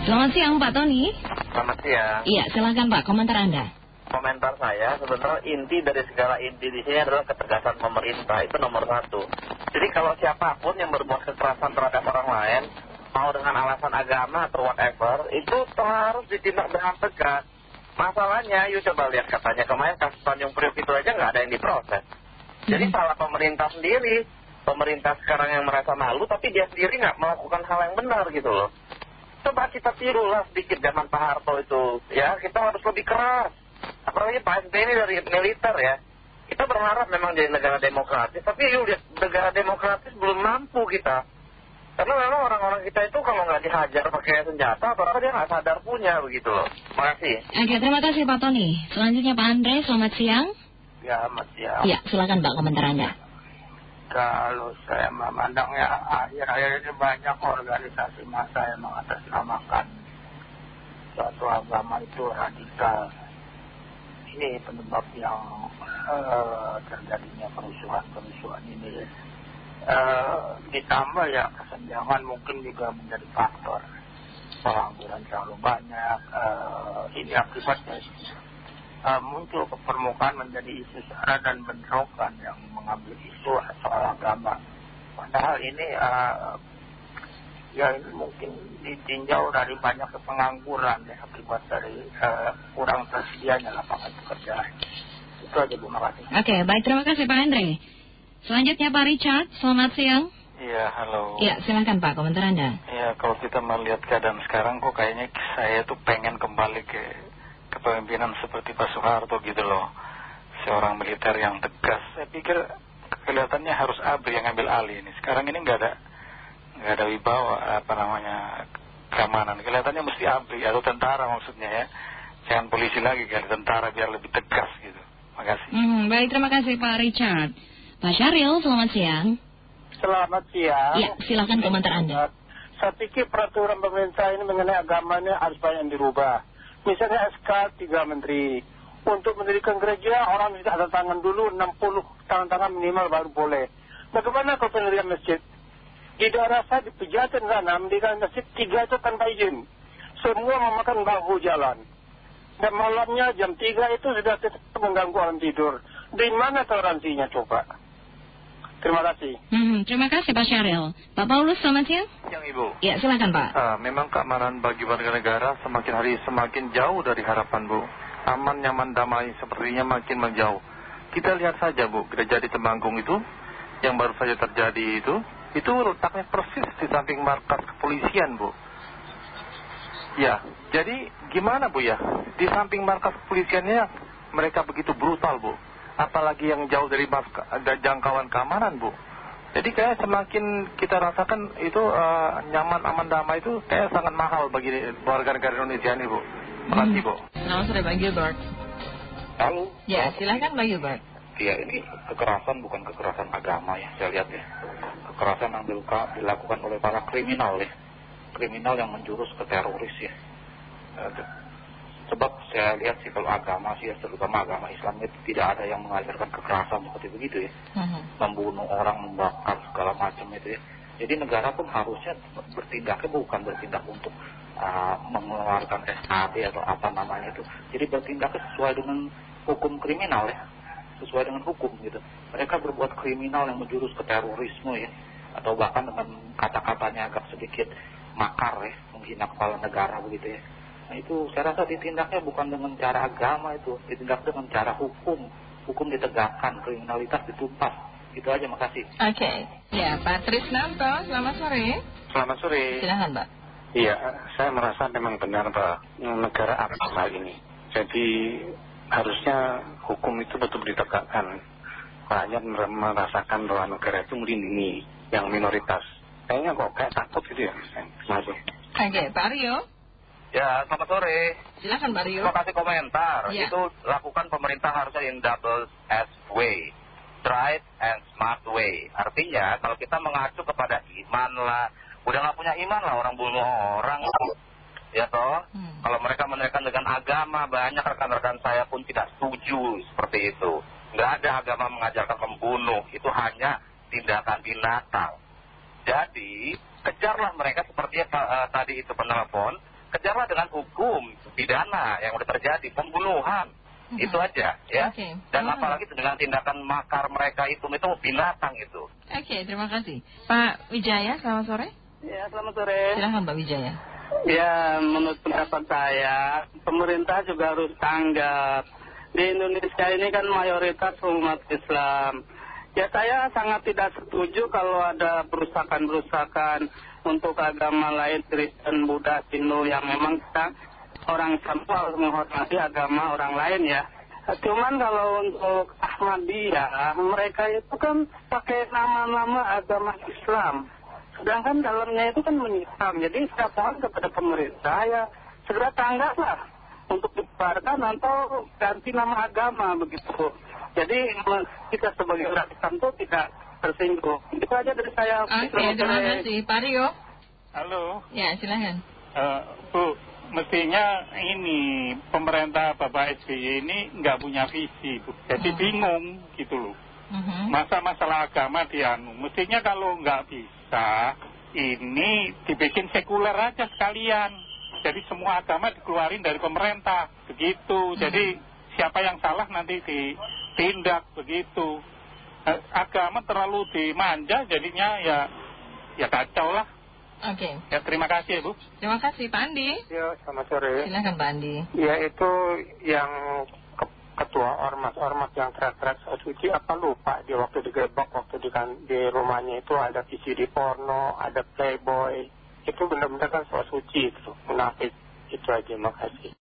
Selamat siang Pak Tony. Selamat siang. Iya, silakan Pak, komentar Anda. Komentar saya sebenarnya inti dari segala inti di sini adalah ketegasan pemerintah itu nomor satu. Jadi kalau siapa pun yang berbuat kekerasan terhadap orang lain, mau dengan alasan agama atau whatever, itu harus ditindak dengan tegas. Masalahnya, yuk coba lihat katanya kemarin kasus Tanjung Priok itu aja nggak ada yang diproses. Jadi salah pemerintah sendiri. Pemerintah sekarang yang merasa malu, tapi dia sendiri nggak melakukan hal yang benar gitu loh. Coba kita tirulah sedikit zaman Pak Harto itu. Ya, kita harus lebih keras. Apalagi Pak SBY ini dari militer ya. Kita berharap memang jadi negara demokratis, tapi yuk lihat negara demokratis belum mampu kita. Karena memang orang-orang kita itu kalau nggak dihajar pakai senjata, atau apa dia nggak sadar punya begitu loh. Makasih. Oke, terima kasih Pak Tony. Selanjutnya Pak Andre, selamat siang. Ya, Mas ya. Iya, silakan Pak komentar Anda. Kalau saya memandangnya akhir-akhir ini banyak organisasi massa yang mengatasnamakan suatu agama itu radikal. Ini penyebab yang eh, terjadinya kerusuhan-kerusuhan ini. Eh, ditambah ya kesenjangan mungkin juga menjadi faktor. Pengangguran terlalu banyak. eh, ini akibatnya eh, muncul ke permukaan menjadi isu sara dan bentrokan yang mengambil isu soal agama. Padahal ini eh, ya ini mungkin ditinjau dari banyak pengangguran ya, akibat dari eh, kurang tersedianya lapangan pekerjaan. Itu aja Bu, makasih. Oke, baik terima kasih Pak Andre. Selanjutnya Pak Richard, selamat siang. Iya, halo. Iya, silakan Pak komentar Anda. Ya, kalau kita melihat keadaan sekarang kok kayaknya saya tuh pengen kembali ke kepemimpinan seperti Pak Soeharto gitu loh. Seorang militer yang tegas. Saya pikir kelihatannya harus ABRI yang ambil alih ini. Sekarang ini nggak ada nggak ada wibawa apa namanya keamanan. Kelihatannya mesti ABRI atau tentara maksudnya ya. Jangan polisi lagi kali tentara biar lebih tegas gitu. Makasih. Hmm, baik terima kasih Pak Richard. Pak Syaril, selamat siang. Selamat siang. Iya, silakan komentar Anda. Saya pikir peraturan pemerintah ini mengenai agamanya harus banyak yang dirubah. Misalnya SK 3 Menteri. Untuk mendirikan gereja, orang tidak ada tangan dulu, 60 tangan-tangan minimal baru boleh. Bagaimana kalau pendirian masjid? Di daerah saya di Pejaten sana, mendirikan masjid tiga itu tanpa izin. Semua memakan bahu jalan. Dan malamnya jam 3 itu sudah mengganggu orang tidur. Di mana toleransinya coba? Terima kasih. Hmm, terima kasih Pak Syaril. Pak Paulus, selamat siang. Yang Ibu. Iya, silakan Pak. Ah, memang keamanan bagi warga negara semakin hari semakin jauh dari harapan Bu. Aman, nyaman, damai sepertinya makin menjauh. Kita lihat saja Bu, gereja di Temanggung itu yang baru saja terjadi itu, itu letaknya persis di samping markas kepolisian Bu. Ya, jadi gimana Bu ya? Di samping markas kepolisiannya mereka begitu brutal Bu. Apalagi yang jauh dari jangkauan keamanan Bu. Jadi kayak semakin kita rasakan itu eh, nyaman, aman, damai itu kayak sangat mahal bagi warga negara Indonesia ini Bu. Terima kasih Bu. Selamat sore Pak Gilbert. Halo. Ya, silakan Pak Gilbert. Iya ini kekerasan bukan kekerasan agama ya saya lihat ya. Kekerasan yang dilakukan oleh para kriminal ya. Kriminal yang menjurus ke teroris ya. Sebab saya lihat sih kalau agama sih ya, terutama agama Islam itu tidak ada yang mengajarkan kekerasan seperti begitu ya. Hmm. Membunuh orang, membakar segala macam itu ya. Jadi negara pun harusnya bertindaknya bukan bertindak untuk ah, mengeluarkan SKB atau apa namanya itu. Jadi bertindaknya sesuai dengan hukum kriminal ya sesuai dengan hukum gitu. Mereka berbuat kriminal yang menjurus ke terorisme ya, atau bahkan dengan kata-katanya agak sedikit makar ya, menghina kepala negara begitu ya. Nah itu saya rasa ditindaknya bukan dengan cara agama itu, ditindak dengan cara hukum. Hukum ditegakkan, kriminalitas ditumpas. Itu aja, makasih. Oke. Ya, Pak Trisnanto, selamat sore. Selamat sore. Silakan Pak. Iya, saya merasa memang benar Pak, negara agama ini. Jadi harusnya hukum itu betul ditegakkan. Rakyat mer- merasakan bahwa negara itu melindungi yang minoritas. Kayaknya kok kayak takut gitu ya. Terima kasih. Oke, Pak Rio. Ya, selamat sore. Silakan Pak Rio. Terima kasih komentar. Iya. Itu lakukan pemerintah harusnya in double S way. Right and smart way. Artinya kalau kita mengacu kepada iman lah. Udah nggak punya iman lah orang bunuh orang. Ya toh. Hmm. Kalau mereka menaikkan dengan agama, banyak rekan-rekan saya pun tidak setuju seperti itu. Nggak ada agama mengajarkan membunuh. Itu hanya tindakan binatang. Jadi, kejarlah mereka seperti eh, tadi itu penelpon. Kejarlah dengan hukum pidana yang udah terjadi pembunuhan Mhm. itu aja ya Oke, dan apalagi dengan tindakan makar mereka itu itu binatang itu Oke, terima kasih. Pak Wijaya, selamat sore. Ya, selamat sore. Silahkan Pak Wijaya. Ya, menurut pendapat saya, pemerintah juga harus tanggap. Di Indonesia ini kan mayoritas umat Islam. Ya, saya sangat tidak setuju kalau ada perusakan-perusakan untuk agama lain, Kristen, Buddha, Hindu, yang memang kita orang itu harus menghormati agama orang lain ya. Cuman kalau untuk Ahmadiyah, mereka itu kan pakai nama-nama agama Islam. Sedangkan dalamnya itu kan menyisam. Jadi saya mohon kepada pemerintah ya segera tanggaplah untuk dibubarkan atau ganti nama agama begitu. Jadi kita sebagai orang Islam itu tidak tersinggung. Itu aja dari saya. Oke, Selamat terima kasih. Pak Rio. Halo, Ya, silahkan. Eh, Bu, mestinya ini pemerintah Bapak SBY ini nggak punya visi, Bu. Jadi Hmm. bingung gitu loh. Mhm. Masa masalah agama dianu. Mestinya kalau nggak bisa, ini dibikin sekuler aja sekalian. Jadi semua agama dikeluarin dari pemerintah, begitu. Jadi siapa yang salah nanti ditindak, begitu. Agama terlalu dimanja, jadinya ya ya kacau lah. Oke, Ya terima kasih ya Bu. terima kasih Pak Andi. Ya, selamat sore. Silahkan Pak Andi. Ya itu yang ke- ketua ormas-ormas yang teriak-teriak soal suci apa lupa dia waktu digebok waktu di, kan- di rumahnya itu ada VCD porno, ada playboy. Itu benar-benar kan soal suci itu, munafik. Itu aja, makasih.